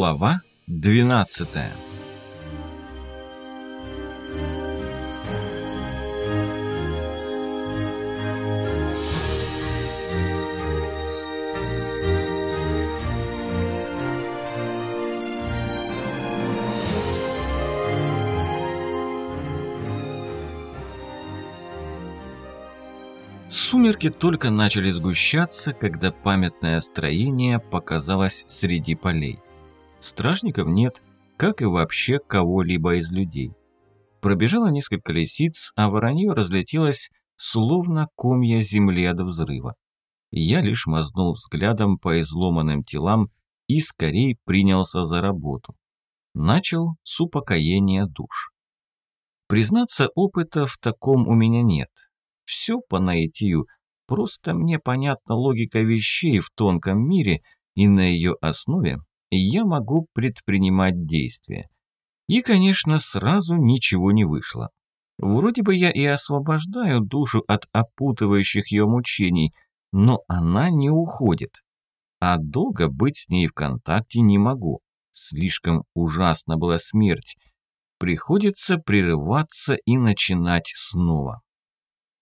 Глава 12 Сумерки только начали сгущаться, когда памятное строение показалось среди полей. Стражников нет, как и вообще кого-либо из людей. Пробежало несколько лисиц, а воронье разлетелось, словно комья земли от взрыва. Я лишь мазнул взглядом по изломанным телам и скорее принялся за работу. Начал с упокоения душ. Признаться, опыта в таком у меня нет. Все по наитию, просто мне понятна логика вещей в тонком мире, и на ее основе я могу предпринимать действия. И, конечно, сразу ничего не вышло. Вроде бы я и освобождаю душу от опутывающих ее мучений, но она не уходит. А долго быть с ней в контакте не могу. Слишком ужасна была смерть. Приходится прерываться и начинать снова.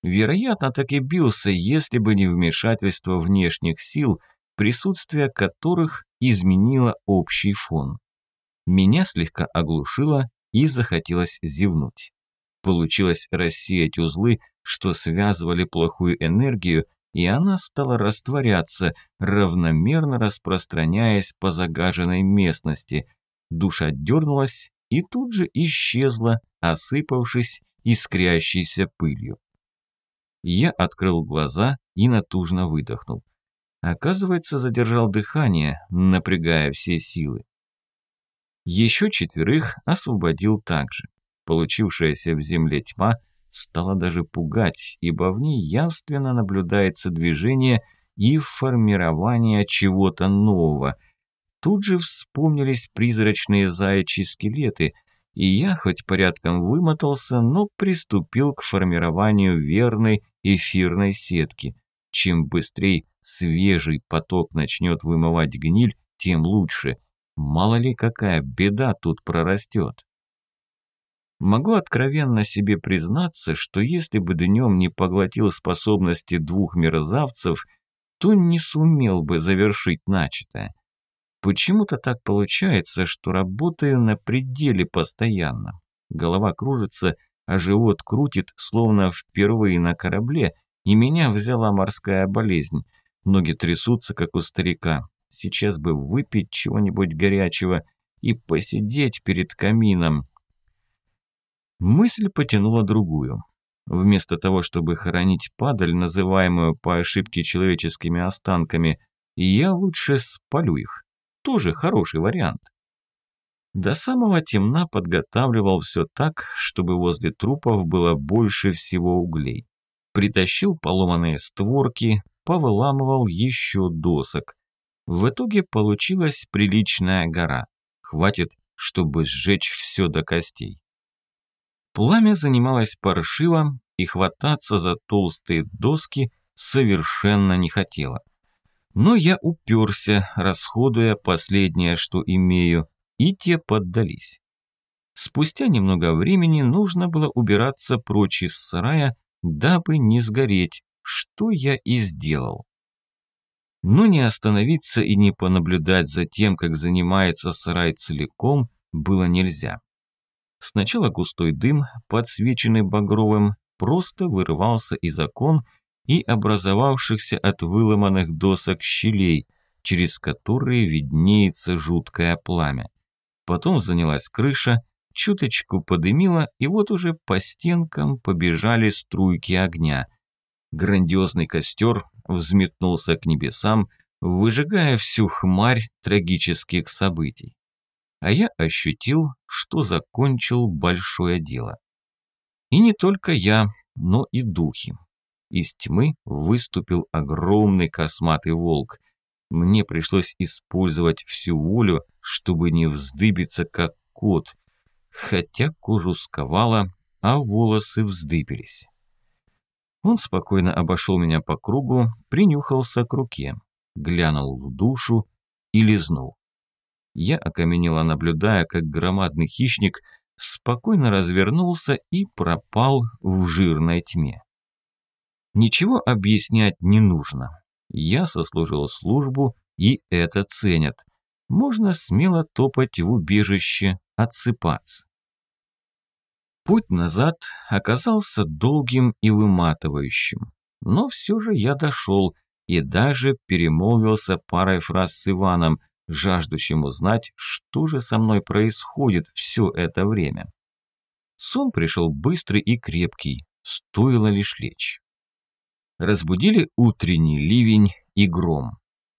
Вероятно, так и бился, если бы не вмешательство внешних сил – присутствие которых изменило общий фон. Меня слегка оглушило и захотелось зевнуть. Получилось рассеять узлы, что связывали плохую энергию, и она стала растворяться, равномерно распространяясь по загаженной местности. Душа дернулась и тут же исчезла, осыпавшись искрящейся пылью. Я открыл глаза и натужно выдохнул. Оказывается, задержал дыхание, напрягая все силы. Еще четверых освободил также. Получившаяся в земле тьма стала даже пугать, ибо в ней явственно наблюдается движение и формирование чего-то нового. Тут же вспомнились призрачные заячьи скелеты, и я хоть порядком вымотался, но приступил к формированию верной эфирной сетки. Чем быстрее свежий поток начнет вымывать гниль, тем лучше. Мало ли какая беда тут прорастет. Могу откровенно себе признаться, что если бы днем не поглотил способности двух мерзавцев, то не сумел бы завершить начатое. Почему-то так получается, что работаю на пределе постоянно. Голова кружится, а живот крутит, словно впервые на корабле, и меня взяла морская болезнь. Ноги трясутся, как у старика. Сейчас бы выпить чего-нибудь горячего и посидеть перед камином. Мысль потянула другую. Вместо того, чтобы хоронить падаль, называемую по ошибке человеческими останками, я лучше спалю их. Тоже хороший вариант. До самого темна подготавливал все так, чтобы возле трупов было больше всего углей. Притащил поломанные створки, повыламывал еще досок. В итоге получилась приличная гора. Хватит, чтобы сжечь все до костей. Пламя занималось паршиво, и хвататься за толстые доски совершенно не хотело. Но я уперся, расходуя последнее, что имею, и те поддались. Спустя немного времени нужно было убираться прочь из сарая, дабы не сгореть, что я и сделал. Но не остановиться и не понаблюдать за тем, как занимается сарай целиком, было нельзя. Сначала густой дым, подсвеченный багровым, просто вырывался из окон и образовавшихся от выломанных досок щелей, через которые виднеется жуткое пламя. Потом занялась крыша, чуточку подымила, и вот уже по стенкам побежали струйки огня – Грандиозный костер взметнулся к небесам, выжигая всю хмарь трагических событий. А я ощутил, что закончил большое дело. И не только я, но и духи. Из тьмы выступил огромный косматый волк. Мне пришлось использовать всю волю, чтобы не вздыбиться как кот, хотя кожу сковало, а волосы вздыбились. Он спокойно обошел меня по кругу, принюхался к руке, глянул в душу и лизнул. Я окаменела, наблюдая, как громадный хищник спокойно развернулся и пропал в жирной тьме. Ничего объяснять не нужно. Я сослужил службу, и это ценят. Можно смело топать в убежище, отсыпаться. Путь назад оказался долгим и выматывающим. Но все же я дошел и даже перемолвился парой фраз с Иваном, жаждущим узнать, что же со мной происходит все это время. Сон пришел быстрый и крепкий, стоило лишь лечь. Разбудили утренний ливень и гром.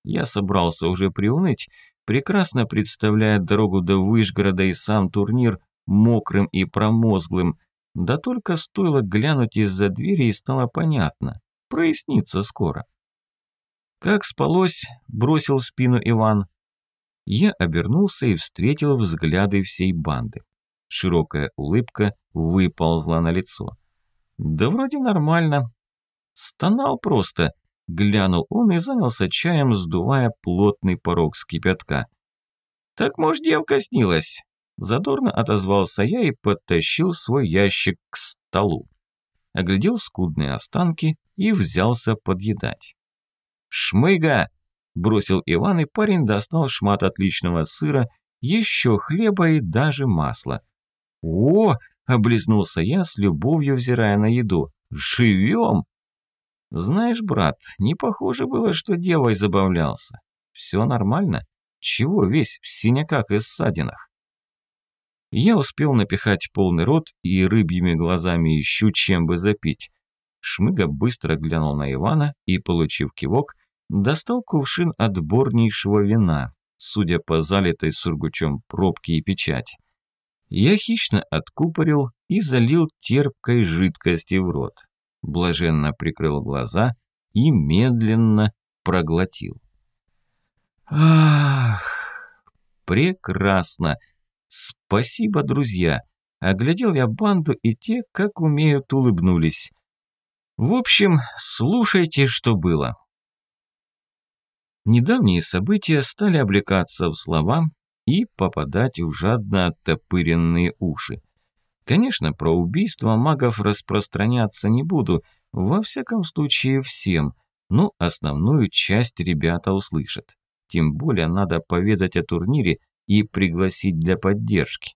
Я собрался уже приуныть, прекрасно представляя дорогу до Вышгорода и сам турнир мокрым и промозглым, да только стоило глянуть из-за двери и стало понятно, прояснится скоро. «Как спалось?» – бросил в спину Иван. Я обернулся и встретил взгляды всей банды. Широкая улыбка выползла на лицо. «Да вроде нормально». Стонал просто. Глянул он и занялся чаем, сдувая плотный порог с кипятка. «Так, может, девка снилась?» Задорно отозвался я и подтащил свой ящик к столу. Оглядел скудные останки и взялся подъедать. «Шмыга!» – бросил Иван, и парень достал шмат отличного сыра, еще хлеба и даже масла. «О!» – облизнулся я, с любовью взирая на еду. «Живем!» «Знаешь, брат, не похоже было, что девой забавлялся. Все нормально? Чего весь в синяках и ссадинах?» Я успел напихать полный рот и рыбьими глазами ищу, чем бы запить. Шмыга быстро глянул на Ивана и, получив кивок, достал кувшин отборнейшего вина, судя по залитой сургучом пробке и печать. Я хищно откупорил и залил терпкой жидкости в рот. Блаженно прикрыл глаза и медленно проглотил. Ах, прекрасно! Спасибо, друзья. Оглядел я банду, и те, как умеют, улыбнулись. В общем, слушайте, что было. Недавние события стали облекаться в слова и попадать в жадно оттопыренные уши. Конечно, про убийство магов распространяться не буду, во всяком случае всем, но основную часть ребята услышат. Тем более надо поведать о турнире, и пригласить для поддержки.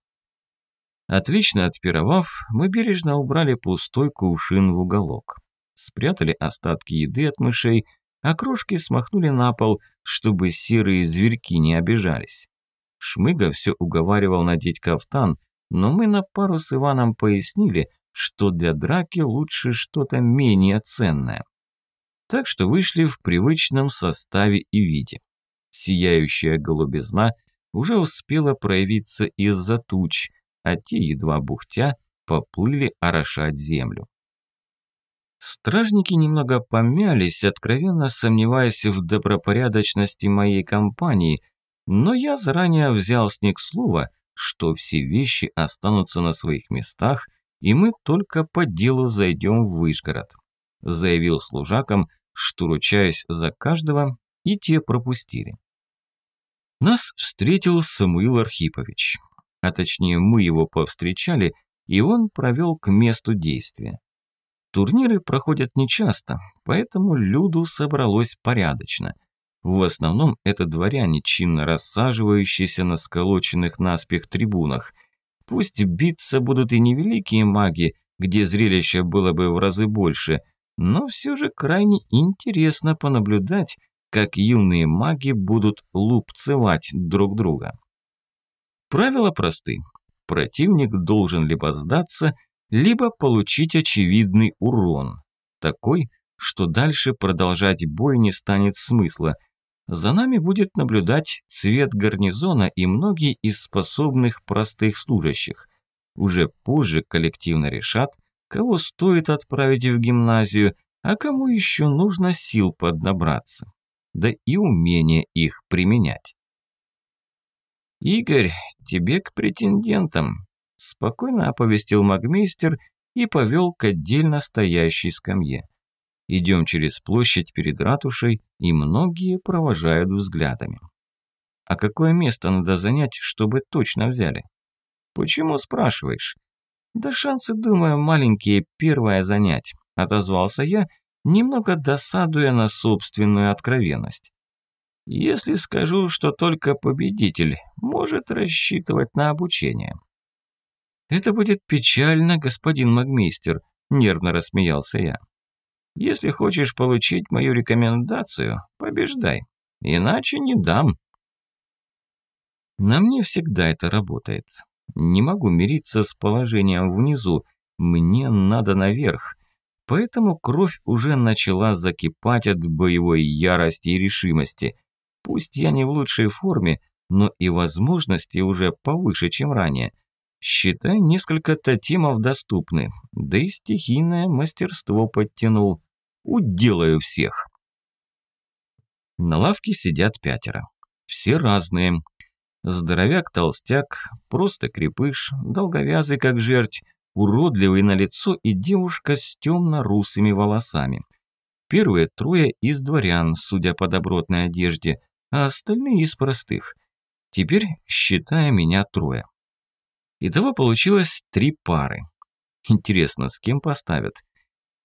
Отлично отпировав, мы бережно убрали пустой кувшин в уголок. Спрятали остатки еды от мышей, а крошки смахнули на пол, чтобы серые зверьки не обижались. Шмыга все уговаривал надеть кафтан, но мы на пару с Иваном пояснили, что для драки лучше что-то менее ценное. Так что вышли в привычном составе и виде. Сияющая голубизна уже успела проявиться из-за туч, а те, едва бухтя, поплыли орошать землю. Стражники немного помялись, откровенно сомневаясь в добропорядочности моей компании, но я заранее взял с них слово, что все вещи останутся на своих местах, и мы только по делу зайдем в Вышгород. Заявил служакам, что ручаюсь за каждого, и те пропустили. Нас встретил Самуил Архипович. А точнее, мы его повстречали, и он провел к месту действия. Турниры проходят нечасто, поэтому люду собралось порядочно. В основном это дворяне, чинно рассаживающиеся на сколоченных наспех трибунах. Пусть биться будут и невеликие маги, где зрелища было бы в разы больше, но все же крайне интересно понаблюдать, как юные маги будут лупцевать друг друга. Правила просты. Противник должен либо сдаться, либо получить очевидный урон. Такой, что дальше продолжать бой не станет смысла. За нами будет наблюдать цвет гарнизона и многие из способных простых служащих. Уже позже коллективно решат, кого стоит отправить в гимназию, а кому еще нужно сил поднабраться да и умение их применять. «Игорь, тебе к претендентам», – спокойно оповестил магмейстер и повел к отдельно стоящей скамье. Идем через площадь перед ратушей, и многие провожают взглядами. А какое место надо занять, чтобы точно взяли? Почему спрашиваешь? Да шансы, думаю, маленькие первое занять, отозвался я, немного досадуя на собственную откровенность. Если скажу, что только победитель может рассчитывать на обучение. Это будет печально, господин магмейстер, нервно рассмеялся я. Если хочешь получить мою рекомендацию, побеждай, иначе не дам. На мне всегда это работает. Не могу мириться с положением внизу, мне надо наверх. Поэтому кровь уже начала закипать от боевой ярости и решимости. Пусть я не в лучшей форме, но и возможности уже повыше, чем ранее. Считай, несколько татимов доступны, да и стихийное мастерство подтянул. Уделаю всех. На лавке сидят пятеро. Все разные. Здоровяк-толстяк, просто крепыш, долговязый как жерть, уродливый на лицо и девушка с темно-русыми волосами. Первые трое из дворян, судя по добротной одежде, а остальные из простых. Теперь, считая меня, трое. Итого получилось три пары. Интересно, с кем поставят?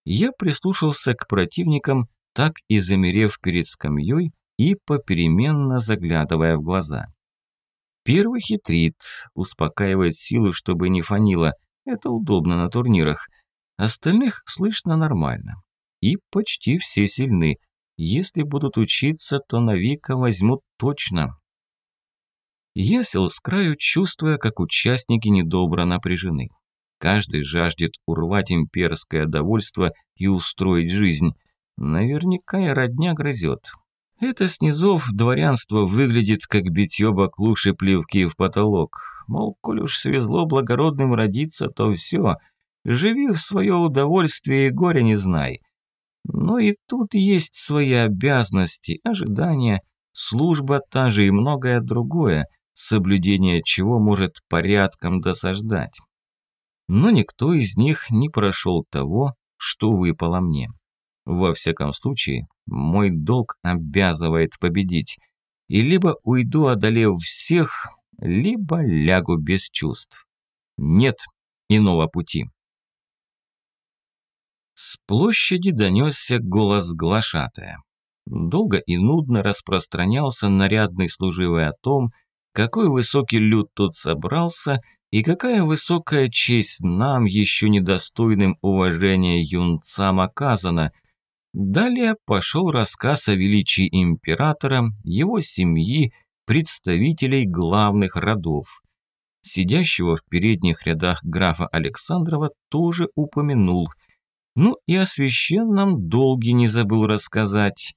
Я прислушался к противникам, так и замерев перед скамьей и попеременно заглядывая в глаза. Первый хитрит, успокаивает силу, чтобы не фанило. Это удобно на турнирах. Остальных слышно нормально. И почти все сильны. Если будут учиться, то на Вика возьмут точно. Я сел с краю, чувствуя, как участники недобро напряжены. Каждый жаждет урвать имперское довольство и устроить жизнь. Наверняка и родня грызет. Это снизов дворянство выглядит как битье баклуши плевки в потолок. Мол, коль уж свезло благородным родиться, то все. Живи в свое удовольствие и горя не знай. Но и тут есть свои обязанности, ожидания, служба та же и многое другое – соблюдение чего может порядком досаждать. Но никто из них не прошел того, что выпало мне. Во всяком случае, мой долг обязывает победить. И либо уйду, одолев всех, либо лягу без чувств. Нет иного пути. С площади донесся голос глашатая. Долго и нудно распространялся нарядный служивый о том, какой высокий люд тут собрался и какая высокая честь нам, еще недостойным уважения юнцам, оказана. Далее пошел рассказ о величии императора, его семьи, представителей главных родов. Сидящего в передних рядах графа Александрова тоже упомянул. Ну и о священном долге не забыл рассказать.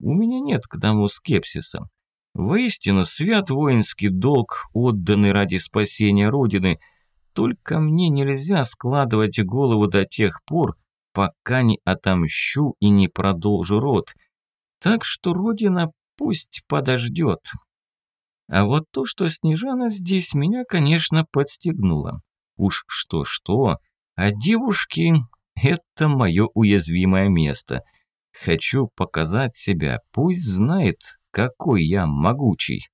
У меня нет к тому скепсиса. Воистину, свят воинский долг, отданный ради спасения Родины. Только мне нельзя складывать голову до тех пор, пока не отомщу и не продолжу род. Так что Родина пусть подождет. А вот то, что Снежана здесь меня, конечно, подстегнуло. Уж что-что, а девушки – это мое уязвимое место. Хочу показать себя, пусть знает, какой я могучий.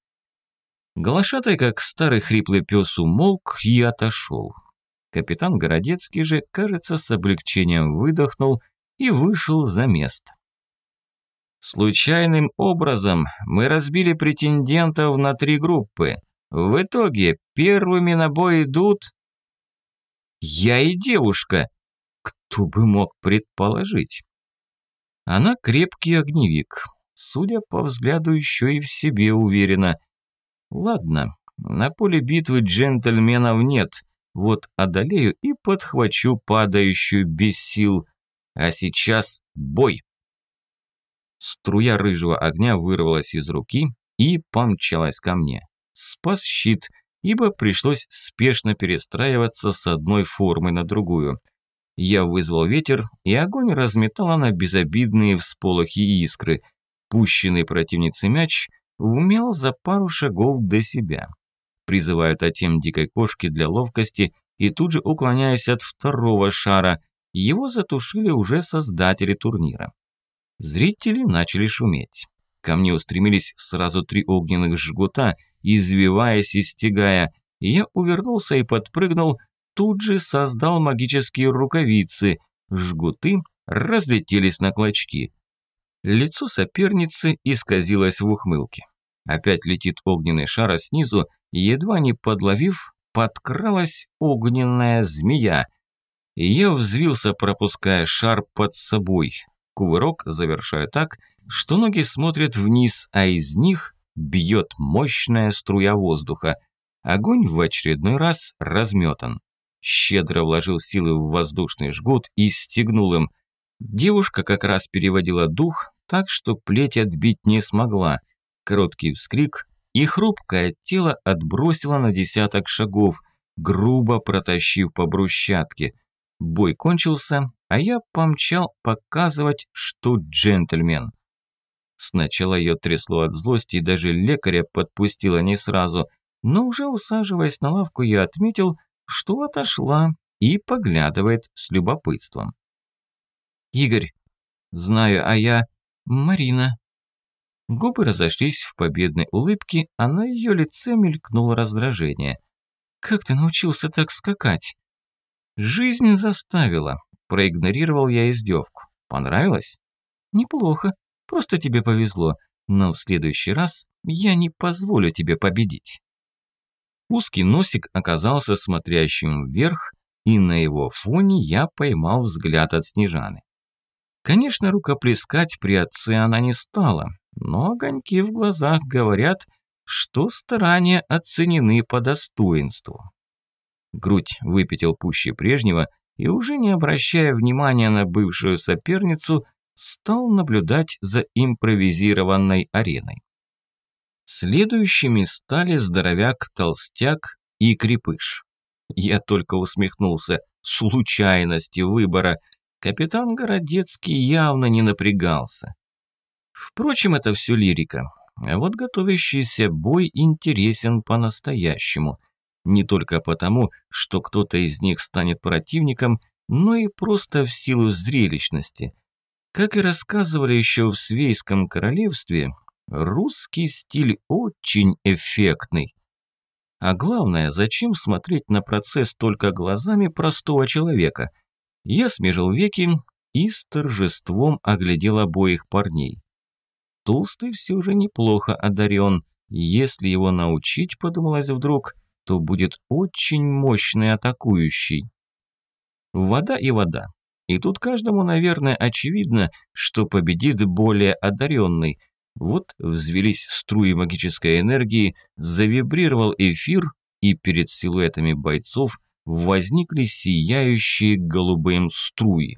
Глашатай, как старый хриплый пес, умолк и отошел. Капитан Городецкий же, кажется, с облегчением выдохнул и вышел за место. Случайным образом мы разбили претендентов на три группы. В итоге первыми на бой идут... Я и девушка. Кто бы мог предположить? Она крепкий огневик, судя по взгляду, еще и в себе уверена. Ладно, на поле битвы джентльменов нет, вот одолею и подхвачу падающую без сил. А сейчас бой. Струя рыжего огня вырвалась из руки и помчалась ко мне. Спас щит, ибо пришлось спешно перестраиваться с одной формы на другую. Я вызвал ветер, и огонь разметала на безобидные всполохи искры – Пущенный противницей мяч умел за пару шагов до себя. Призываю тотем дикой кошки для ловкости и тут же уклоняюсь от второго шара. Его затушили уже создатели турнира. Зрители начали шуметь. Ко мне устремились сразу три огненных жгута, извиваясь и стягая. Я увернулся и подпрыгнул, тут же создал магические рукавицы. Жгуты разлетелись на клочки. Лицо соперницы исказилось в ухмылке. Опять летит огненный шар, а снизу, едва не подловив, подкралась огненная змея. Я взвился, пропуская шар под собой. Кувырок завершаю так, что ноги смотрят вниз, а из них бьет мощная струя воздуха. Огонь в очередной раз разметан. Щедро вложил силы в воздушный жгут и стегнул им. Девушка как раз переводила дух, так что плеть отбить не смогла. Короткий вскрик, и хрупкое тело отбросило на десяток шагов, грубо протащив по брусчатке. Бой кончился, а я помчал показывать, что джентльмен. Сначала ее трясло от злости, и даже лекаря подпустила не сразу, но уже усаживаясь на лавку, я отметил, что отошла и поглядывает с любопытством. «Игорь, знаю, а я Марина». Губы разошлись в победной улыбке, а на ее лице мелькнуло раздражение. «Как ты научился так скакать?» «Жизнь заставила», – проигнорировал я издевку. «Понравилось?» «Неплохо, просто тебе повезло, но в следующий раз я не позволю тебе победить». Узкий носик оказался смотрящим вверх, и на его фоне я поймал взгляд от Снежаны. Конечно, рукоплескать при отце она не стала, но огоньки в глазах говорят, что старания оценены по достоинству. Грудь выпятил пуще прежнего и, уже не обращая внимания на бывшую соперницу, стал наблюдать за импровизированной ареной. Следующими стали здоровяк-толстяк и крепыш. Я только усмехнулся случайности выбора – Капитан Городецкий явно не напрягался. Впрочем, это все лирика. А вот готовящийся бой интересен по-настоящему. Не только потому, что кто-то из них станет противником, но и просто в силу зрелищности. Как и рассказывали еще в Свейском королевстве, русский стиль очень эффектный. А главное, зачем смотреть на процесс только глазами простого человека – я смежил веки и с торжеством оглядел обоих парней. Толстый все же неплохо одарен. Если его научить, подумалось вдруг, то будет очень мощный атакующий. Вода и вода. И тут каждому, наверное, очевидно, что победит более одаренный. Вот взвелись струи магической энергии, завибрировал эфир, и перед силуэтами бойцов возникли сияющие голубым струи.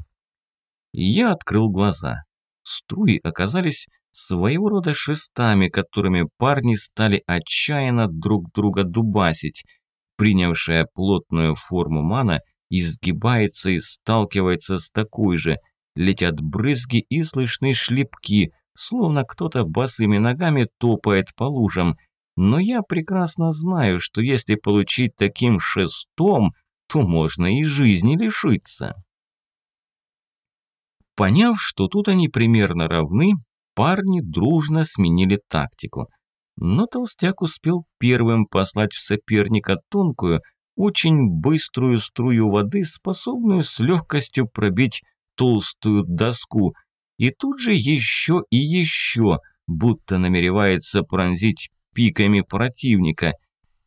Я открыл глаза. Струи оказались своего рода шестами, которыми парни стали отчаянно друг друга дубасить. Принявшая плотную форму мана изгибается и сталкивается с такой же. Летят брызги и слышны шлепки, словно кто-то босыми ногами топает по лужам. Но я прекрасно знаю, что если получить таким шестом, то можно и жизни лишиться. Поняв, что тут они примерно равны, парни дружно сменили тактику. Но толстяк успел первым послать в соперника тонкую, очень быструю струю воды, способную с легкостью пробить толстую доску, и тут же еще и еще, будто намеревается пронзить пиками противника.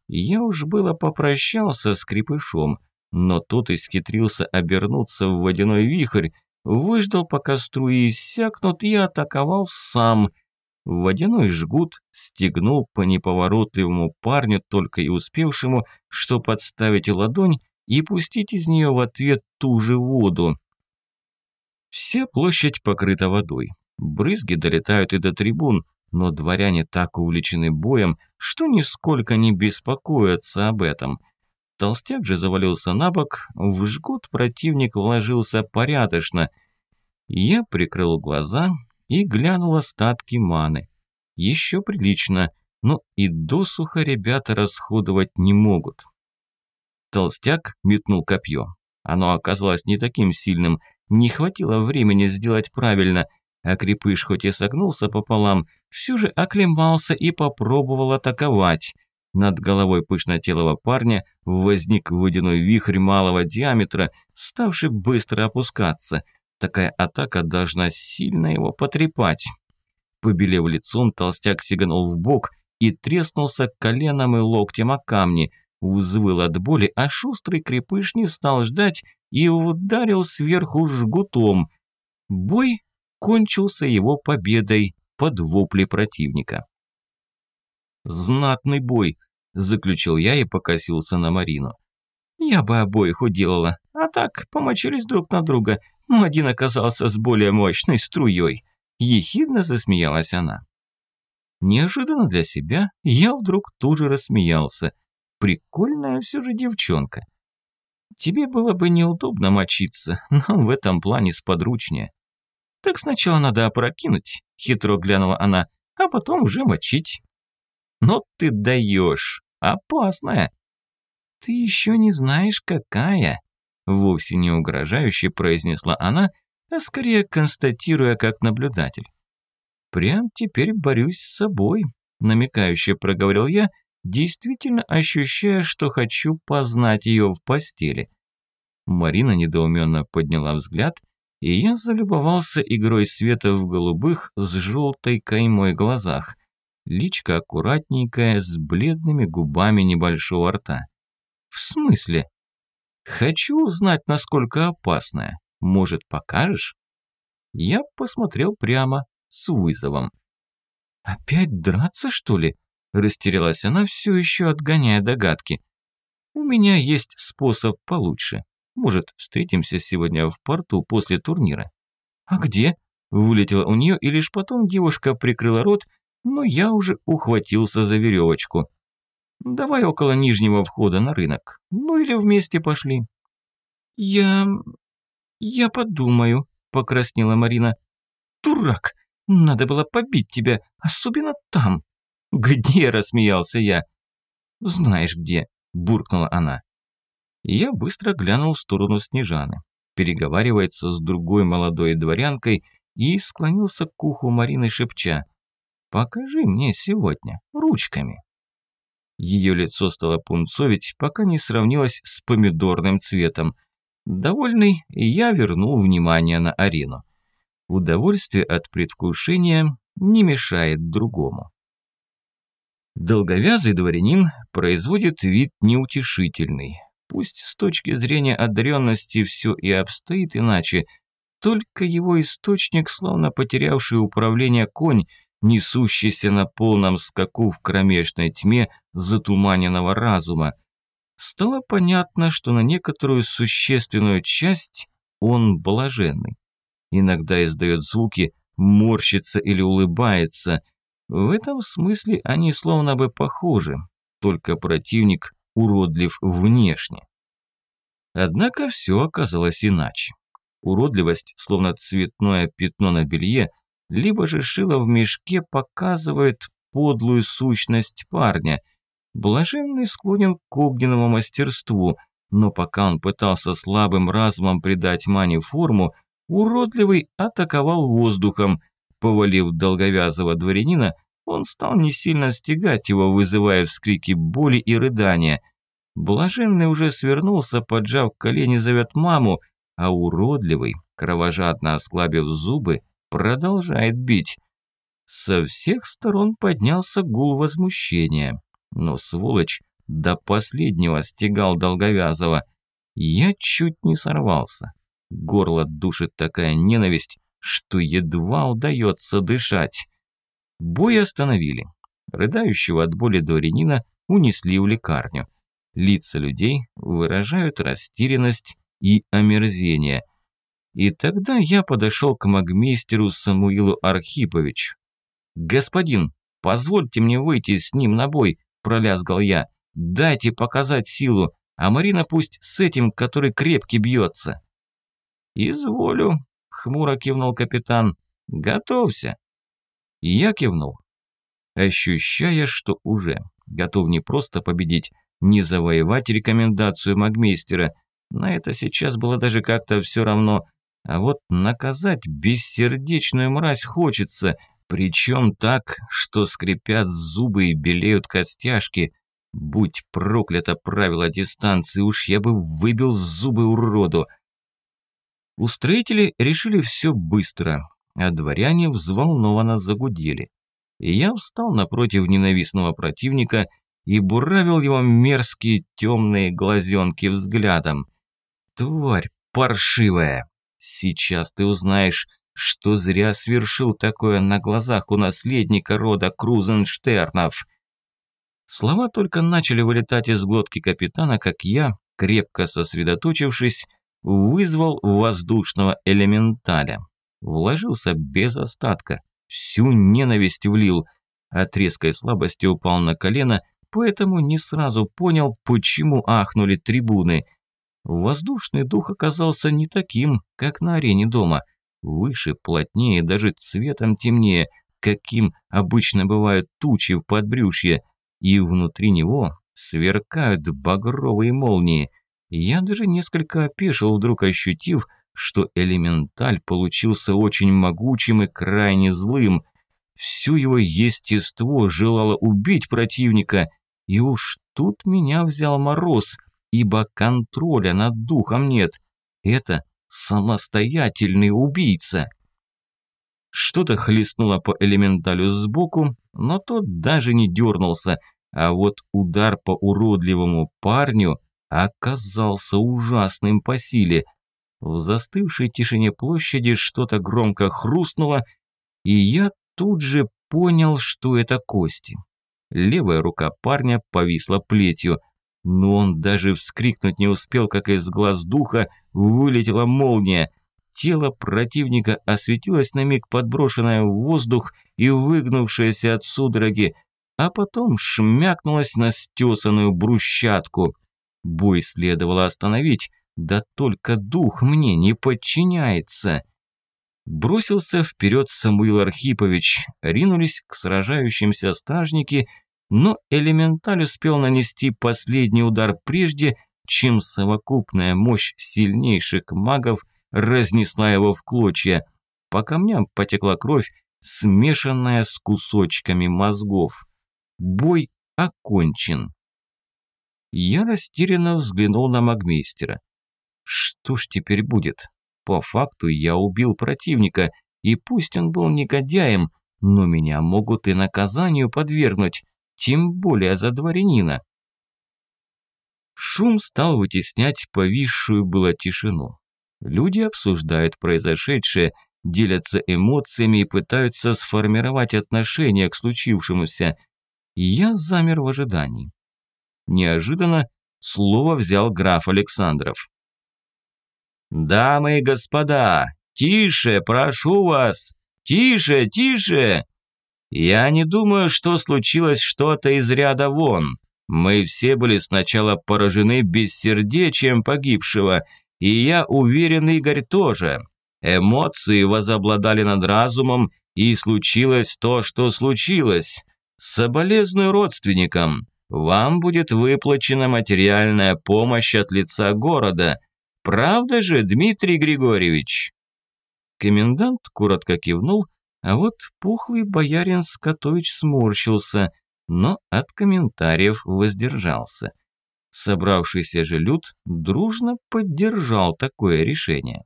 Я уж было попрощался с крепышом, но тот исхитрился обернуться в водяной вихрь, выждал, пока струи иссякнут, и атаковал сам. Водяной жгут стегнул по неповоротливому парню, только и успевшему, что подставить ладонь и пустить из нее в ответ ту же воду. Вся площадь покрыта водой. Брызги долетают и до трибун, но дворяне так увлечены боем, что нисколько не беспокоятся об этом – Толстяк же завалился на бок, в жгут противник вложился порядочно. Я прикрыл глаза и глянул остатки маны. Еще прилично, но и досуха ребята расходовать не могут. Толстяк метнул копье. Оно оказалось не таким сильным, не хватило времени сделать правильно. а крепыш хоть и согнулся пополам, все же оклемался и попробовал атаковать. Над головой пышнотелого парня возник водяной вихрь малого диаметра, ставший быстро опускаться. Такая атака должна сильно его потрепать. Побелев лицом, толстяк сиганул в бок и треснулся коленом и локтем о камни. Взвыл от боли, а шустрый крепыш не стал ждать и ударил сверху жгутом. Бой кончился его победой под вопли противника. «Знатный бой», – заключил я и покосился на Марину. «Я бы обоих уделала, а так помочились друг на друга, но один оказался с более мощной струей», – ехидно засмеялась она. Неожиданно для себя я вдруг тоже рассмеялся. Прикольная все же девчонка. Тебе было бы неудобно мочиться, нам в этом плане сподручнее. Так сначала надо опрокинуть, хитро глянула она, а потом уже мочить. Но ты даешь, опасная. Ты еще не знаешь, какая. Вовсе не угрожающе произнесла она, а скорее констатируя как наблюдатель. Прям теперь борюсь с собой, намекающе проговорил я, действительно ощущая, что хочу познать ее в постели. Марина недоуменно подняла взгляд – и я залюбовался игрой света в голубых с желтой каймой глазах. Личка аккуратненькая, с бледными губами небольшого рта. В смысле? Хочу узнать, насколько опасная. Может, покажешь? Я посмотрел прямо, с вызовом. «Опять драться, что ли?» Растерялась она, все еще отгоняя догадки. «У меня есть способ получше. Может, встретимся сегодня в порту после турнира?» «А где?» Вылетела у нее, и лишь потом девушка прикрыла рот, но я уже ухватился за веревочку. «Давай около нижнего входа на рынок. Ну или вместе пошли». «Я... я подумаю», – покраснела Марина. «Дурак! Надо было побить тебя, особенно там». «Где?» – рассмеялся я. «Знаешь где», – буркнула она. Я быстро глянул в сторону Снежаны. Переговаривается с другой молодой дворянкой и склонился к уху Марины шепча. «Покажи мне сегодня, ручками». Ее лицо стало пунцовить, пока не сравнилось с помидорным цветом. Довольный, я вернул внимание на арену. Удовольствие от предвкушения не мешает другому. Долговязый дворянин производит вид неутешительный. Пусть с точки зрения одаренности все и обстоит иначе, только его источник, словно потерявший управление конь, несущийся на полном скаку в кромешной тьме затуманенного разума. Стало понятно, что на некоторую существенную часть он блаженный. Иногда издает звуки, морщится или улыбается. В этом смысле они словно бы похожи, только противник уродлив внешне. Однако все оказалось иначе. Уродливость, словно цветное пятно на белье, либо же шило в мешке, показывает подлую сущность парня. Блаженный склонен к огненному мастерству, но пока он пытался слабым разумом придать Мане форму, уродливый атаковал воздухом. Повалив долговязого дворянина, он стал не сильно стегать его, вызывая вскрики боли и рыдания. Блаженный уже свернулся, поджав колени, зовет маму, а уродливый, кровожадно осклабив зубы, продолжает бить. Со всех сторон поднялся гул возмущения. Но сволочь до последнего стегал долговязого. Я чуть не сорвался. Горло душит такая ненависть, что едва удается дышать. Бой остановили. Рыдающего от боли дворянина унесли в лекарню. Лица людей выражают растерянность и омерзение. И тогда я подошел к магмейстеру Самуилу Архиповичу. «Господин, позвольте мне выйти с ним на бой», – пролязгал я. «Дайте показать силу, а Марина пусть с этим, который крепкий бьется». «Изволю», – хмуро кивнул капитан. «Готовься». Я кивнул, ощущая, что уже готов не просто победить, не завоевать рекомендацию магмейстера. На это сейчас было даже как-то все равно. А вот наказать бессердечную мразь хочется, причем так, что скрипят зубы и белеют костяшки. Будь проклято правило дистанции, уж я бы выбил зубы уроду. Устроители решили все быстро, а дворяне взволнованно загудели. И я встал напротив ненавистного противника и буравил его мерзкие темные глазенки взглядом. Тварь паршивая! Сейчас ты узнаешь, что зря свершил такое на глазах у наследника рода Крузенштернов. Слова только начали вылетать из глотки капитана, как я, крепко сосредоточившись, вызвал воздушного элементаля. Вложился без остатка, всю ненависть влил, от резкой слабости упал на колено, поэтому не сразу понял, почему ахнули трибуны – Воздушный дух оказался не таким, как на арене дома. Выше, плотнее, даже цветом темнее, каким обычно бывают тучи в подбрюшье. И внутри него сверкают багровые молнии. Я даже несколько опешил, вдруг ощутив, что элементаль получился очень могучим и крайне злым. Все его естество желало убить противника, и уж тут меня взял мороз – ибо контроля над духом нет. Это самостоятельный убийца. Что-то хлестнуло по элементалю сбоку, но тот даже не дернулся, а вот удар по уродливому парню оказался ужасным по силе. В застывшей тишине площади что-то громко хрустнуло, и я тут же понял, что это кости. Левая рука парня повисла плетью – но он даже вскрикнуть не успел, как из глаз духа вылетела молния. Тело противника осветилось на миг подброшенное в воздух и выгнувшееся от судороги, а потом шмякнулось на стесанную брусчатку. Бой следовало остановить, да только дух мне не подчиняется. Бросился вперед Самуил Архипович, ринулись к сражающимся стражники – но элементаль успел нанести последний удар прежде, чем совокупная мощь сильнейших магов разнесла его в клочья. По камням потекла кровь, смешанная с кусочками мозгов. Бой окончен. Я растерянно взглянул на магмейстера. Что ж теперь будет? По факту я убил противника, и пусть он был негодяем, но меня могут и наказанию подвергнуть тем более за дворянина. Шум стал вытеснять повисшую было тишину. Люди обсуждают произошедшее, делятся эмоциями и пытаются сформировать отношение к случившемуся. Я замер в ожидании. Неожиданно слово взял граф Александров. «Дамы и господа, тише, прошу вас! Тише, тише!» Я не думаю, что случилось что-то из ряда вон. Мы все были сначала поражены бессердечием погибшего, и я уверен, Игорь тоже. Эмоции возобладали над разумом, и случилось то, что случилось. Соболезную родственникам. Вам будет выплачена материальная помощь от лица города. Правда же, Дмитрий Григорьевич?» Комендант коротко кивнул, а вот пухлый боярин Скотович сморщился, но от комментариев воздержался. Собравшийся же люд дружно поддержал такое решение.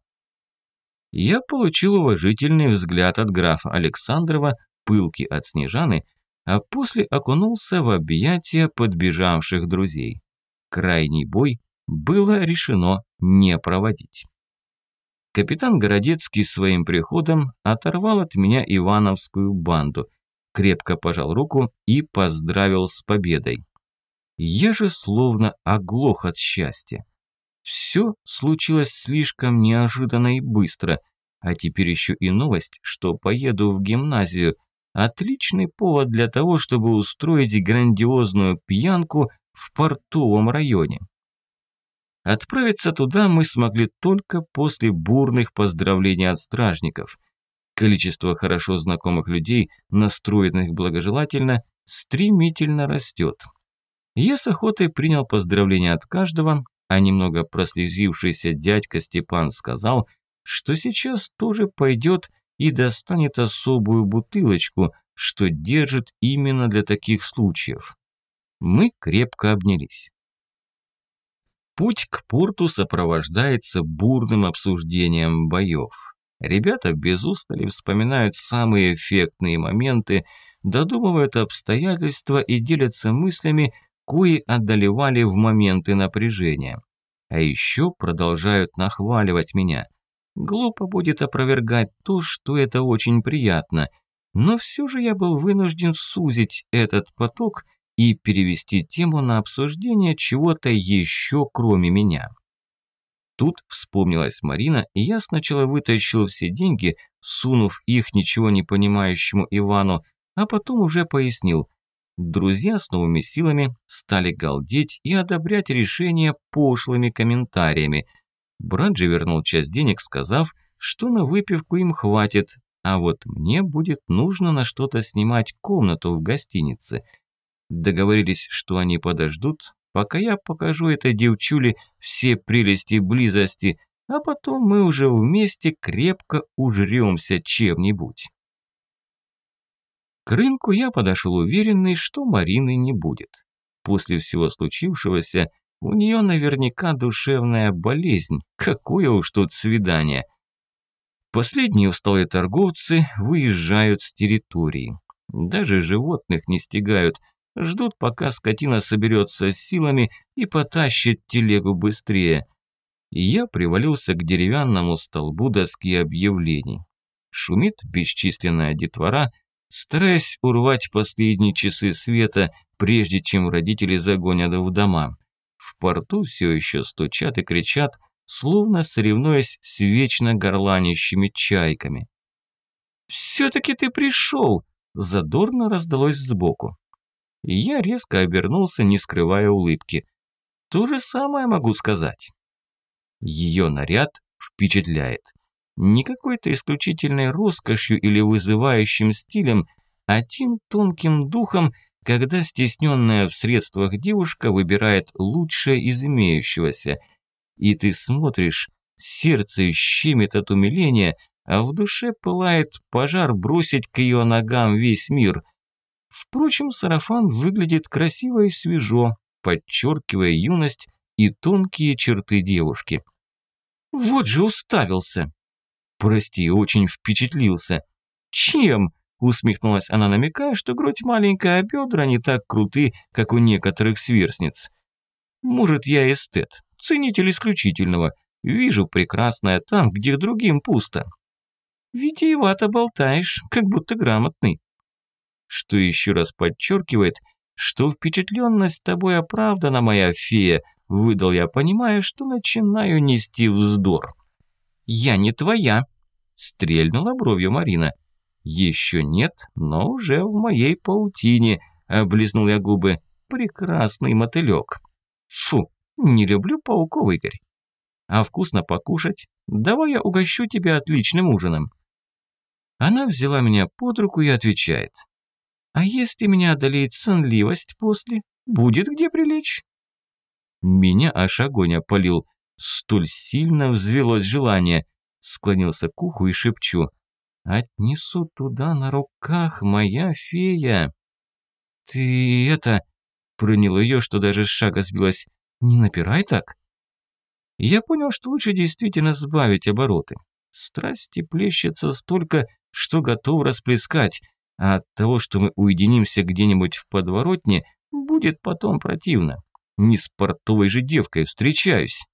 Я получил уважительный взгляд от графа Александрова, пылки от Снежаны, а после окунулся в объятия подбежавших друзей. Крайний бой было решено не проводить. Капитан Городецкий своим приходом оторвал от меня Ивановскую банду, крепко пожал руку и поздравил с победой. Я же словно оглох от счастья. Все случилось слишком неожиданно и быстро, а теперь еще и новость, что поеду в гимназию. Отличный повод для того, чтобы устроить грандиозную пьянку в портовом районе. Отправиться туда мы смогли только после бурных поздравлений от стражников. Количество хорошо знакомых людей, настроенных благожелательно, стремительно растет. Я с охотой принял поздравления от каждого, а немного прослезившийся дядька Степан сказал, что сейчас тоже пойдет и достанет особую бутылочку, что держит именно для таких случаев. Мы крепко обнялись. Путь к порту сопровождается бурным обсуждением боев. Ребята без устали вспоминают самые эффектные моменты, додумывают обстоятельства и делятся мыслями, кои одолевали в моменты напряжения. А еще продолжают нахваливать меня. Глупо будет опровергать то, что это очень приятно, но все же я был вынужден сузить этот поток – и перевести тему на обсуждение чего-то еще кроме меня. Тут вспомнилась Марина, и я сначала вытащил все деньги, сунув их ничего не понимающему Ивану, а потом уже пояснил. Друзья с новыми силами стали галдеть и одобрять решение пошлыми комментариями. Брат же вернул часть денег, сказав, что на выпивку им хватит, а вот мне будет нужно на что-то снимать комнату в гостинице – Договорились, что они подождут, пока я покажу этой девчуле все прелести близости, а потом мы уже вместе крепко ужремся чем-нибудь. К рынку я подошел уверенный, что Марины не будет. После всего случившегося у нее наверняка душевная болезнь, какое уж тут свидание. Последние усталые торговцы выезжают с территории. Даже животных не стигают – Ждут, пока скотина соберется с силами и потащит телегу быстрее. я привалился к деревянному столбу доски объявлений. Шумит бесчисленная детвора, стараясь урвать последние часы света, прежде чем родители загонят в дома. В порту все еще стучат и кричат, словно соревнуясь с вечно горланищими чайками. «Все-таки ты пришел!» – задорно раздалось сбоку я резко обернулся, не скрывая улыбки. То же самое могу сказать. Ее наряд впечатляет. Не какой-то исключительной роскошью или вызывающим стилем, а тем тонким духом, когда стесненная в средствах девушка выбирает лучшее из имеющегося. И ты смотришь, сердце щемит от умиления, а в душе пылает пожар бросить к ее ногам весь мир – Впрочем, сарафан выглядит красиво и свежо, подчеркивая юность и тонкие черты девушки. Вот же уставился. Прости, очень впечатлился. Чем? Усмехнулась она, намекая, что грудь маленькая, а бедра не так круты, как у некоторых сверстниц. Может, я эстет, ценитель исключительного. Вижу прекрасное там, где другим пусто. Витиевато болтаешь, как будто грамотный что еще раз подчеркивает, что впечатленность тобой оправдана, моя фея, выдал я, понимая, что начинаю нести вздор. «Я не твоя», – стрельнула бровью Марина. «Еще нет, но уже в моей паутине», – облизнул я губы. «Прекрасный мотылек». «Фу, не люблю пауков, Игорь». «А вкусно покушать? Давай я угощу тебя отличным ужином». Она взяла меня под руку и отвечает. А если меня одолеет сонливость после, будет где прилечь? Меня аж огонь опалил. Столь сильно взвелось желание. Склонился к уху и шепчу. «Отнесу туда на руках, моя фея!» «Ты это...» Проняло ее, что даже с шага сбилась. «Не напирай так!» Я понял, что лучше действительно сбавить обороты. Страсти плещется столько, что готов расплескать а от того, что мы уединимся где-нибудь в подворотне, будет потом противно. Не с портовой же девкой встречаюсь.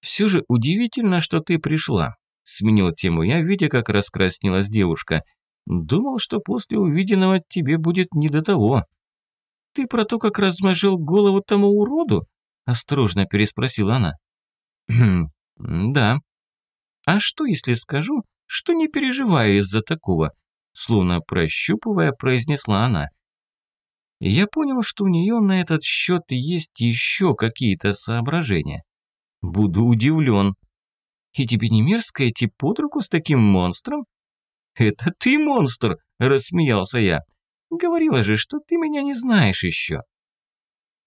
Все же удивительно, что ты пришла. Сменил тему я, видя, как раскраснелась девушка. Думал, что после увиденного тебе будет не до того. Ты про то, как размажил голову тому уроду? Осторожно переспросила она. «Хм, да. А что, если скажу, что не переживаю из-за такого», словно прощупывая, произнесла она. Я понял, что у нее на этот счет есть еще какие-то соображения. Буду удивлен. И тебе не мерзко идти под руку с таким монстром? Это ты монстр, рассмеялся я. Говорила же, что ты меня не знаешь еще.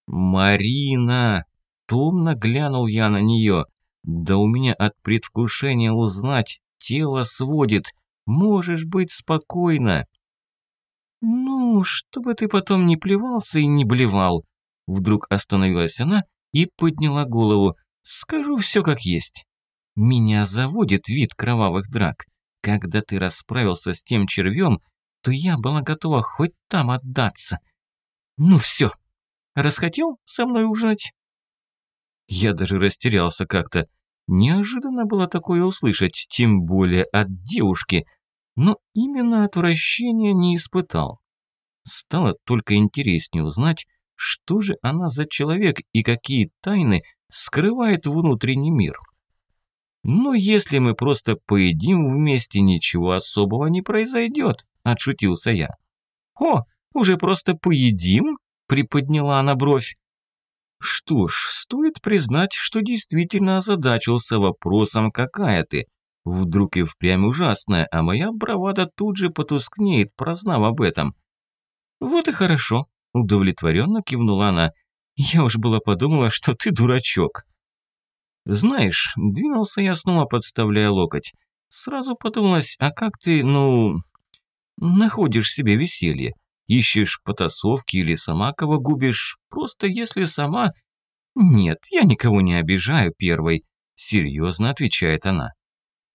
Марина, томно глянул я на нее. Да у меня от предвкушения узнать тело сводит. Можешь быть спокойна. Ну, чтобы ты потом не плевался и не блевал. Вдруг остановилась она и подняла голову. Скажу все как есть. Меня заводит вид кровавых драк. Когда ты расправился с тем червем, то я была готова хоть там отдаться. Ну все, расхотел со мной ужинать? Я даже растерялся как-то. Неожиданно было такое услышать, тем более от девушки, но именно отвращения не испытал. Стало только интереснее узнать, что же она за человек и какие тайны скрывает внутренний мир. «Ну, если мы просто поедим вместе, ничего особого не произойдет», – отшутился я. «О, уже просто поедим?» – приподняла она бровь. Что ж, стоит признать, что действительно озадачился вопросом, какая ты. Вдруг и впрямь ужасная, а моя бравада тут же потускнеет, прознав об этом. Вот и хорошо, удовлетворенно кивнула она. Я уж было подумала, что ты дурачок. Знаешь, двинулся я снова, подставляя локоть. Сразу подумалось, а как ты, ну, находишь себе веселье? Ищешь потасовки или сама кого губишь? Просто если сама... Нет, я никого не обижаю первой. Серьезно отвечает она.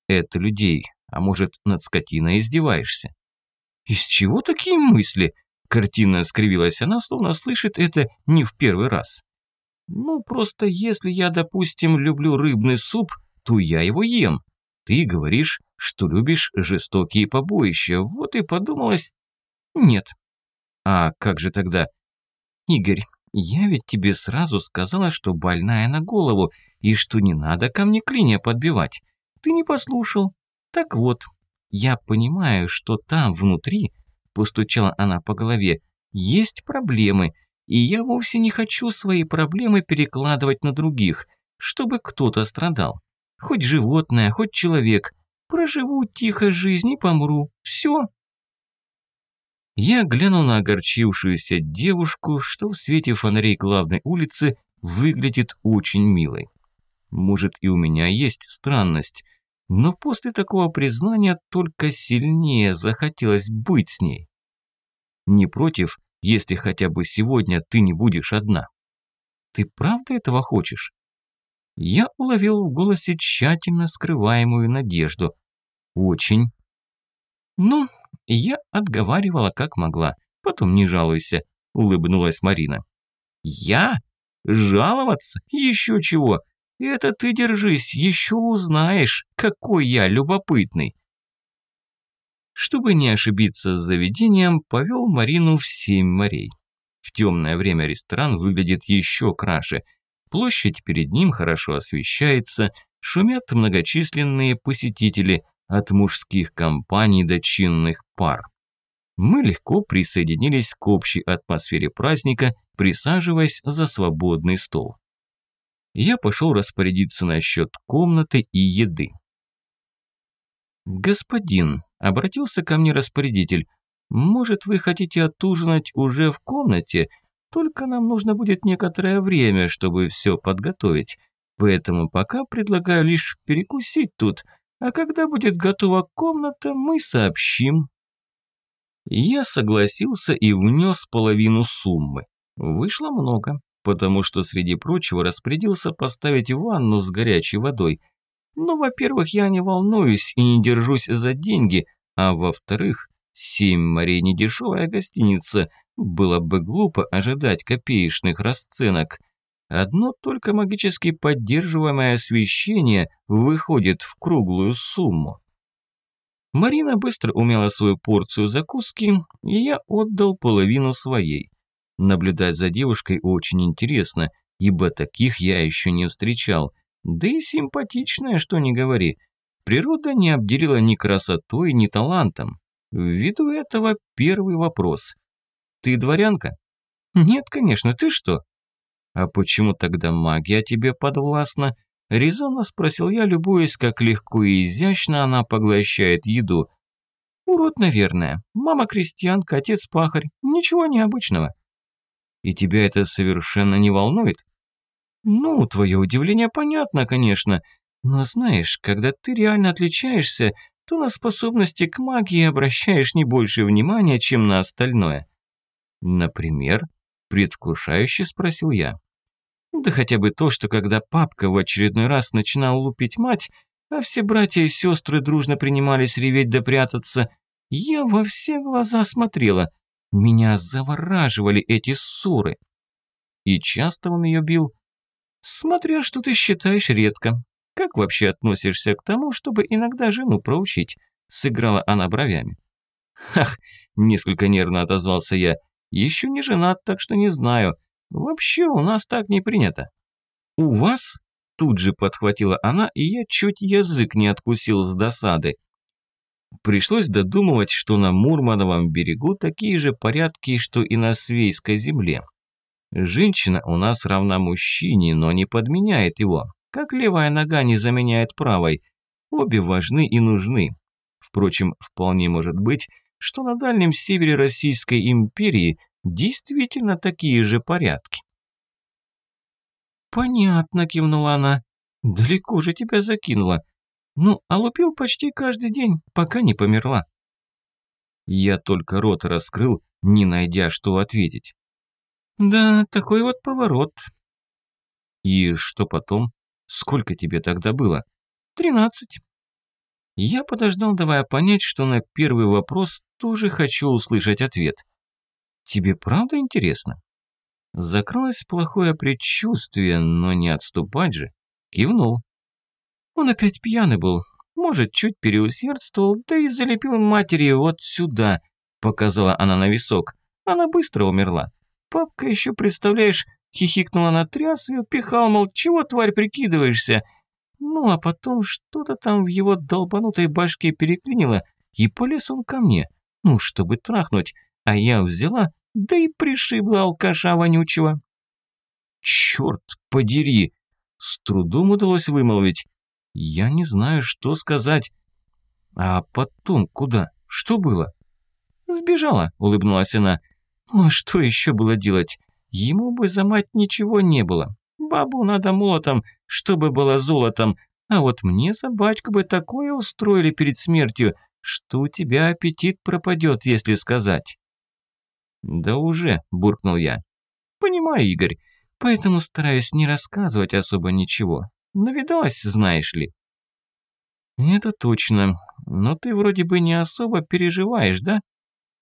Это людей, а может, над скотиной издеваешься? Из чего такие мысли? Картина скривилась она, словно слышит это не в первый раз. Ну, просто если я, допустим, люблю рыбный суп, то я его ем. Ты говоришь, что любишь жестокие побоища, вот и подумалось... Нет, а как же тогда? Игорь, я ведь тебе сразу сказала, что больная на голову, и что не надо ко мне клинья подбивать. Ты не послушал. Так вот, я понимаю, что там внутри, постучала она по голове, есть проблемы, и я вовсе не хочу свои проблемы перекладывать на других, чтобы кто-то страдал. Хоть животное, хоть человек. Проживу тихо жизнь и помру. Все. Я глянул на огорчившуюся девушку, что в свете фонарей главной улицы выглядит очень милой. Может, и у меня есть странность, но после такого признания только сильнее захотелось быть с ней. Не против, если хотя бы сегодня ты не будешь одна. Ты правда этого хочешь? Я уловил в голосе тщательно скрываемую надежду. Очень. Ну, я отговаривала как могла. Потом не жалуйся, улыбнулась Марина. Я? Жаловаться? Еще чего? Это ты держись, еще узнаешь, какой я любопытный. Чтобы не ошибиться с заведением, повел Марину в семь морей. В темное время ресторан выглядит еще краше. Площадь перед ним хорошо освещается, шумят многочисленные посетители, от мужских компаний до чинных пар. Мы легко присоединились к общей атмосфере праздника, присаживаясь за свободный стол. Я пошел распорядиться насчет комнаты и еды. «Господин», – обратился ко мне распорядитель, – «может, вы хотите отужинать уже в комнате? Только нам нужно будет некоторое время, чтобы все подготовить. Поэтому пока предлагаю лишь перекусить тут, а когда будет готова комната, мы сообщим. Я согласился и внес половину суммы. Вышло много, потому что среди прочего распорядился поставить ванну с горячей водой. Но, во-первых, я не волнуюсь и не держусь за деньги, а во-вторых, семь морей не дешевая гостиница, было бы глупо ожидать копеечных расценок. Одно только магически поддерживаемое освещение выходит в круглую сумму. Марина быстро умела свою порцию закуски, и я отдал половину своей. Наблюдать за девушкой очень интересно, ибо таких я еще не встречал. Да и симпатичная, что не говори. Природа не обделила ни красотой, ни талантом. Ввиду этого первый вопрос. «Ты дворянка?» «Нет, конечно, ты что?» «А почему тогда магия тебе подвластна?» Резонно спросил я, любуясь, как легко и изящно она поглощает еду. «Урод, наверное. Мама крестьянка, отец пахарь. Ничего необычного». «И тебя это совершенно не волнует?» Ну, твое удивление понятно, конечно. Но знаешь, когда ты реально отличаешься, то на способности к магии обращаешь не больше внимания, чем на остальное. Например, предвкушающе спросил я. Да хотя бы то, что когда папка в очередной раз начинал лупить мать, а все братья и сестры дружно принимались реветь да прятаться, я во все глаза смотрела. Меня завораживали эти ссоры. И часто он ее бил. Смотря что ты считаешь редко. Как вообще относишься к тому, чтобы иногда жену проучить? Сыграла она бровями. Ах, несколько нервно отозвался я. Еще не женат, так что не знаю. Вообще у нас так не принято. У вас? Тут же подхватила она, и я чуть язык не откусил с досады. Пришлось додумывать, что на Мурмановом берегу такие же порядки, что и на Свейской земле. Женщина у нас равна мужчине, но не подменяет его, как левая нога не заменяет правой. Обе важны и нужны. Впрочем, вполне может быть, что на дальнем севере Российской империи действительно такие же порядки. «Понятно», – кивнула она. «Далеко же тебя закинула. Ну, а лупил почти каждый день, пока не померла». Я только рот раскрыл, не найдя что ответить. «Да, такой вот поворот». «И что потом? Сколько тебе тогда было?» «Тринадцать». Я подождал, давая понять, что на первый вопрос тоже хочу услышать ответ. «Тебе правда интересно?» Закралось плохое предчувствие, но не отступать же. Кивнул. Он опять пьяный был, может, чуть переусердствовал, да и залепил матери вот сюда, показала она на висок. Она быстро умерла. Папка еще, представляешь, хихикнула на тряс и упихал, мол, чего, тварь, прикидываешься? Ну, а потом что-то там в его долбанутой башке переклинило, и полез он ко мне, ну, чтобы трахнуть, а я взяла, да и пришибла алкаша вонючего. Черт подери! С трудом удалось вымолвить. Я не знаю, что сказать. А потом куда? Что было? Сбежала, улыбнулась она. Ну а что еще было делать? Ему бы за мать ничего не было. Бабу надо молотом, чтобы было золотом. А вот мне за батьку бы такое устроили перед смертью, что у тебя аппетит пропадет, если сказать. Да уже, буркнул я. Понимаю, Игорь, поэтому стараюсь не рассказывать особо ничего. Навидалась, знаешь ли. Это точно, но ты вроде бы не особо переживаешь, да?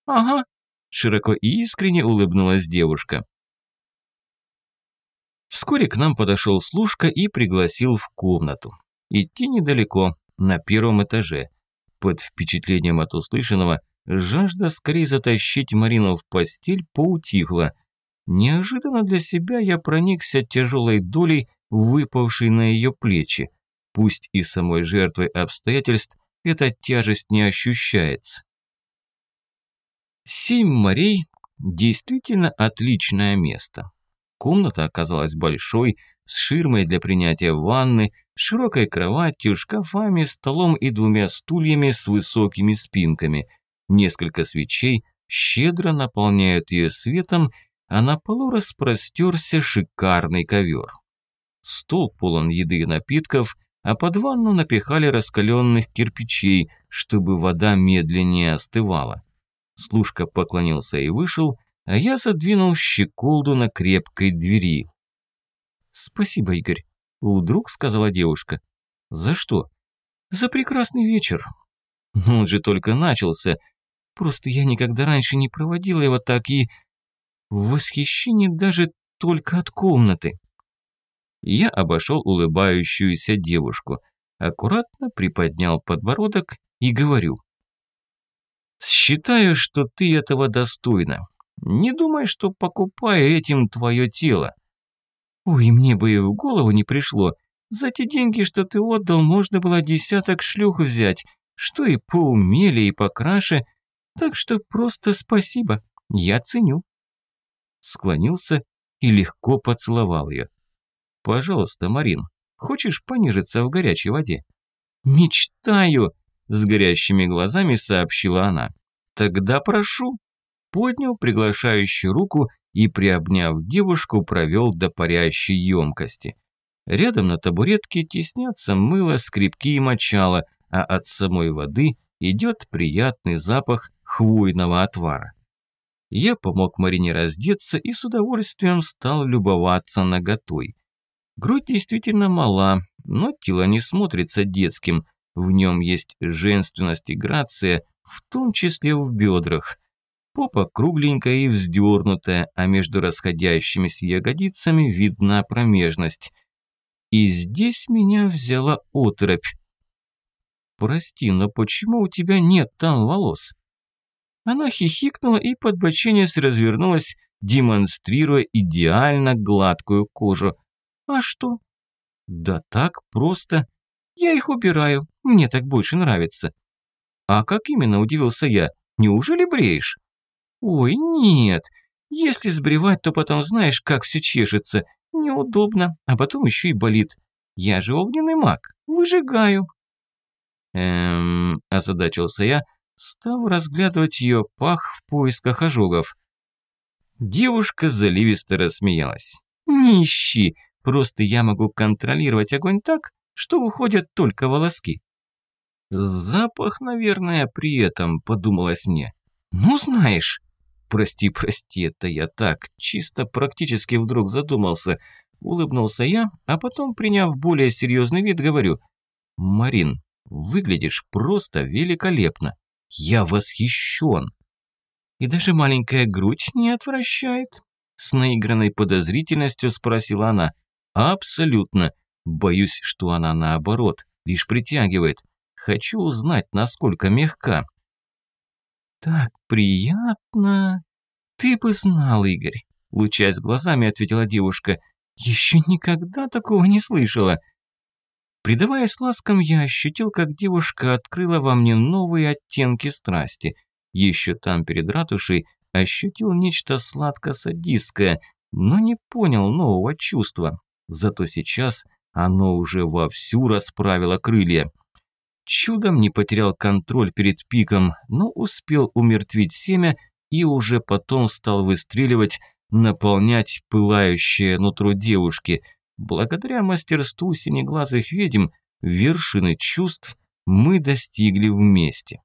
Ага, Широко и искренне улыбнулась девушка. Вскоре к нам подошел служка и пригласил в комнату. Идти недалеко, на первом этаже. Под впечатлением от услышанного, жажда скорее затащить Марину в постель поутихла. Неожиданно для себя я проникся тяжелой долей, выпавшей на ее плечи. Пусть и самой жертвой обстоятельств эта тяжесть не ощущается. Семь морей – действительно отличное место. Комната оказалась большой, с ширмой для принятия ванны, широкой кроватью, шкафами, столом и двумя стульями с высокими спинками. Несколько свечей щедро наполняют ее светом, а на полу распростерся шикарный ковер. Стол полон еды и напитков, а под ванну напихали раскаленных кирпичей, чтобы вода медленнее остывала. Служка поклонился и вышел, а я задвинул щеколду на крепкой двери. «Спасибо, Игорь», – вдруг сказала девушка. «За что?» «За прекрасный вечер». «Ну, он же только начался. Просто я никогда раньше не проводила его так и... В восхищении даже только от комнаты». Я обошел улыбающуюся девушку, аккуратно приподнял подбородок и говорю. Считаю, что ты этого достойна. Не думай, что покупаю этим твое тело. Ой, мне бы и в голову не пришло. За те деньги, что ты отдал, можно было десяток шлюх взять, что и поумелее, и покраше. Так что просто спасибо, я ценю. Склонился и легко поцеловал ее. Пожалуйста, Марин, хочешь понежиться в горячей воде? Мечтаю, с горящими глазами сообщила она. «Тогда прошу». Поднял приглашающую руку и, приобняв девушку, провел до парящей емкости. Рядом на табуретке теснятся мыло, скрипки и мочало, а от самой воды идет приятный запах хвойного отвара. Я помог Марине раздеться и с удовольствием стал любоваться наготой. Грудь действительно мала, но тело не смотрится детским, в нем есть женственность и грация, в том числе в бедрах. Попа кругленькая и вздернутая, а между расходящимися ягодицами видна промежность. И здесь меня взяла оторопь. «Прости, но почему у тебя нет там волос?» Она хихикнула и подбоченясь развернулась, демонстрируя идеально гладкую кожу. «А что?» «Да так просто. Я их убираю, мне так больше нравится». «А как именно?» – удивился я. «Неужели бреешь?» «Ой, нет. Если сбривать, то потом знаешь, как все чешется. Неудобно, а потом еще и болит. Я же огненный маг, выжигаю». «Эм...» – озадачился я – стал разглядывать ее пах в поисках ожогов. Девушка заливисто рассмеялась. «Не ищи, просто я могу контролировать огонь так, что уходят только волоски». «Запах, наверное, при этом», – подумалось мне. «Ну, знаешь...» «Прости, прости, это я так, чисто практически вдруг задумался». Улыбнулся я, а потом, приняв более серьезный вид, говорю. «Марин, выглядишь просто великолепно». Я восхищен. И даже маленькая грудь не отвращает? С наигранной подозрительностью спросила она. Абсолютно. Боюсь, что она наоборот, лишь притягивает. Хочу узнать, насколько мягка. Так приятно. Ты бы знал, Игорь. Лучаясь глазами, ответила девушка. Еще никогда такого не слышала. Придаваясь ласкам, я ощутил, как девушка открыла во мне новые оттенки страсти. Еще там, перед ратушей, ощутил нечто сладко-садистское, но не понял нового чувства. Зато сейчас оно уже вовсю расправило крылья. Чудом не потерял контроль перед пиком, но успел умертвить семя и уже потом стал выстреливать, наполнять пылающее нутро девушки – Благодаря мастерству синеглазых ведьм вершины чувств мы достигли вместе.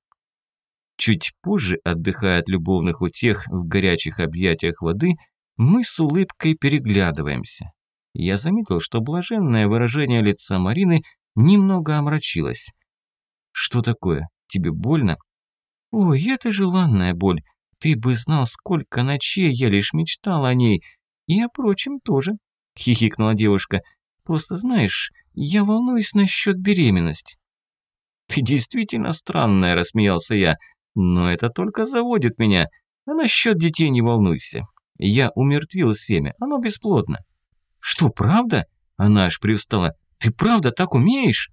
Чуть позже, отдыхая от любовных утех в горячих объятиях воды, мы с улыбкой переглядываемся. Я заметил, что блаженное выражение лица Марины немного омрачилось. «Что такое? Тебе больно?» «Ой, это желанная боль. Ты бы знал, сколько ночей я лишь мечтал о ней. И о прочем тоже», – хихикнула девушка. «Просто знаешь, я волнуюсь насчет беременности». «Ты действительно странная», – рассмеялся я. «Но это только заводит меня. А насчет детей не волнуйся. Я умертвил семя, оно бесплодно». «Что, правда?» – она аж привстала. «Ты правда так умеешь?»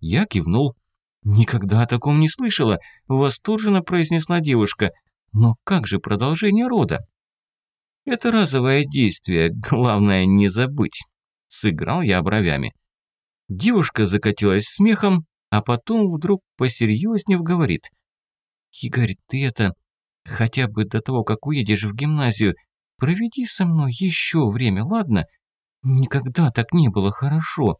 Я кивнул. «Никогда о таком не слышала», – восторженно произнесла девушка. «Но как же продолжение рода?» Это разовое действие, главное не забыть. Сыграл я бровями. Девушка закатилась смехом, а потом вдруг посерьезнее говорит. «Игорь, ты это, хотя бы до того, как уедешь в гимназию, проведи со мной еще время, ладно? Никогда так не было хорошо».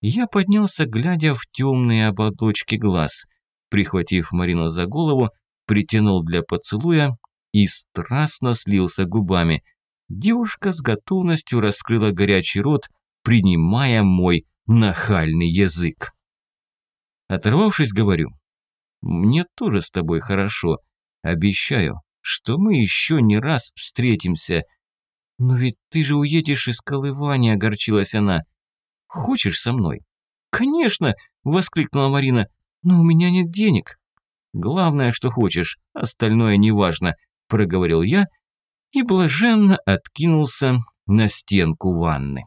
Я поднялся, глядя в темные ободочки глаз. Прихватив Марину за голову, притянул для поцелуя, и страстно слился губами. Девушка с готовностью раскрыла горячий рот, принимая мой нахальный язык. Оторвавшись, говорю, «Мне тоже с тобой хорошо. Обещаю, что мы еще не раз встретимся. Но ведь ты же уедешь из Колывани, огорчилась она. Хочешь со мной?» «Конечно!» – воскликнула Марина. «Но у меня нет денег». «Главное, что хочешь, остальное неважно проговорил я и блаженно откинулся на стенку ванны.